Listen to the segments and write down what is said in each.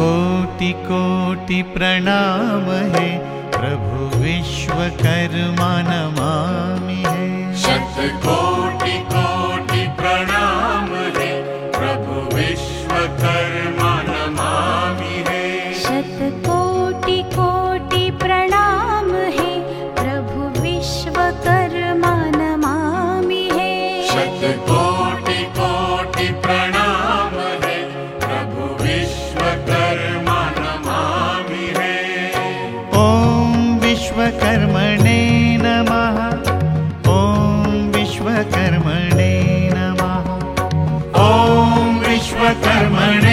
कोटि कोटि प्रणाम है। प्रभु विश्वकर्मा नमामि है। शत कोटि विश्वकर्मणे नमः। ॐ विश्वकर्मणे नमः। ॐ विश्वकर्मणे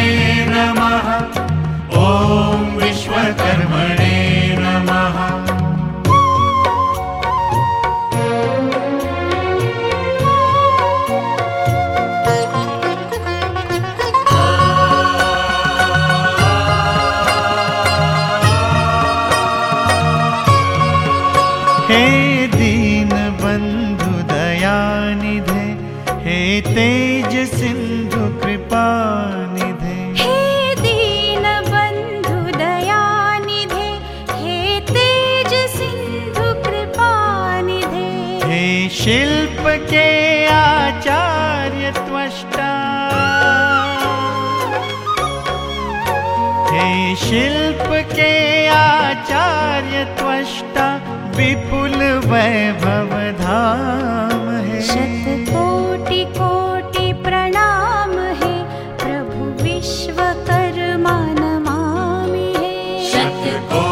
शिल्प के आचार्य त्वष्टा। हे शिल्प के आचार्य त्वष्टा विपुल वैभव धाम है। शतकोटि कोटि कोटि प्रणाम है प्रभु विश्वकर्मा नमामि हे। शत कोटि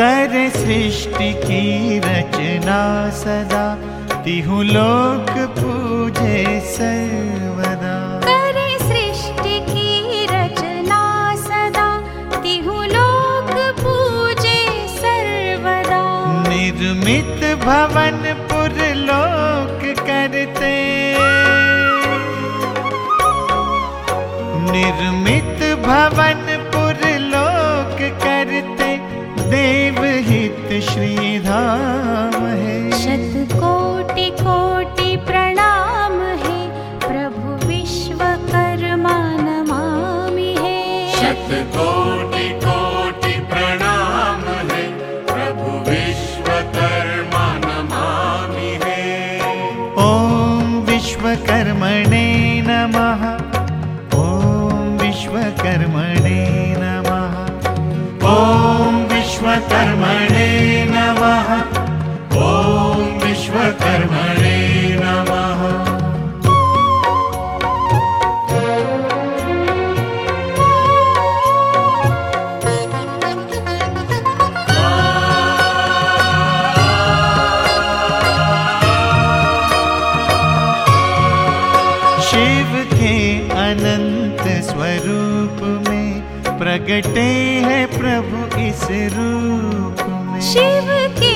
कर सृष्टि की रचना सदा। तिहु लोक पूजे सर्वदा। करे सृष्टि की रचना सदा। तिहु लोक पूजे सर्वदा। निर्मित भवन पुरलोक करते। निर्मित भवन श्रीधाम है। शतकोटि कोटि प्रणाम हे। प्रभु विश्वकर्मा नमामि हे। शत कोटि कोटि प्रणाम है। प्रभु विश्वकर्मा नमामि है। ॐ विश्वकर्मणे प्रगटे है प्रभु इस रूप में। शिव के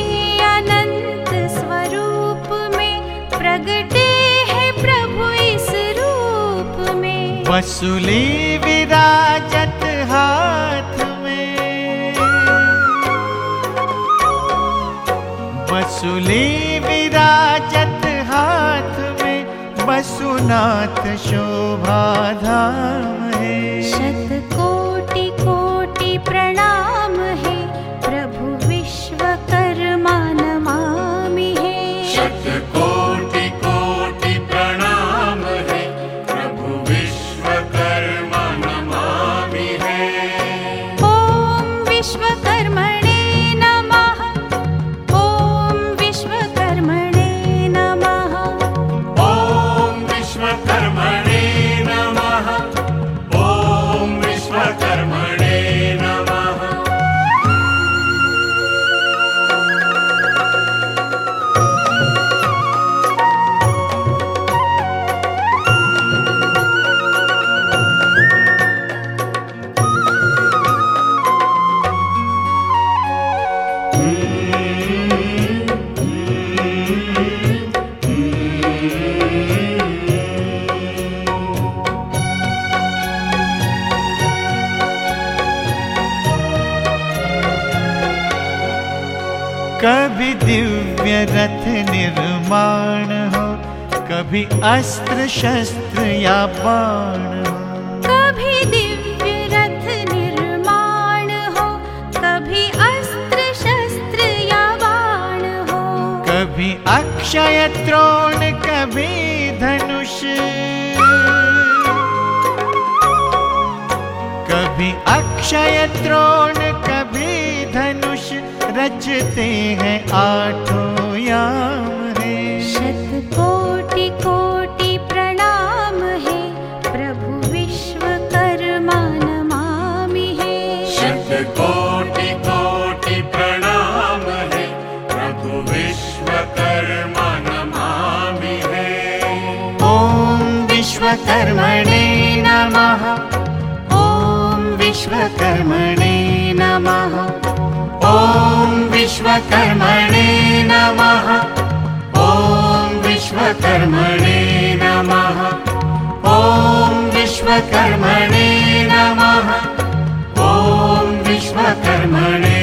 अनंत स्वरूप में प्रगटे है प्रभु इस रूप में। वसुली विराजत हाथ में। वसुली विराजत हाथ में वसुनाथ शोभा धाम कभी दिव्य रथ निर्माण हो कभी अस्त्र शस्त्र या बाण हो। कभी दिव्य रथ निर्माण हो कभी अस्त्र शस्त्र या बाण हो। कभी अक्षय त्रोण कभी धनुष। कभी अक्षय त्रोण धनुष रचते हैं आठों याम रे शत कोटि कोटि प्रणाम है प्रभु विश्वकर्मा नमामि है। शतकोटि कोटि कोटि प्रणाम है प्रभु विश्वकर्मा नमामि है। ॐ विश्वकर्मणे नमः। ॐ विश्वकर्मणे नमः। ॐ विश्वकर्मणे नमः। ॐ विश्वकर्मणे नमः। ॐ विश्वकर्मणे नमः। ॐ विश्वकर्मणे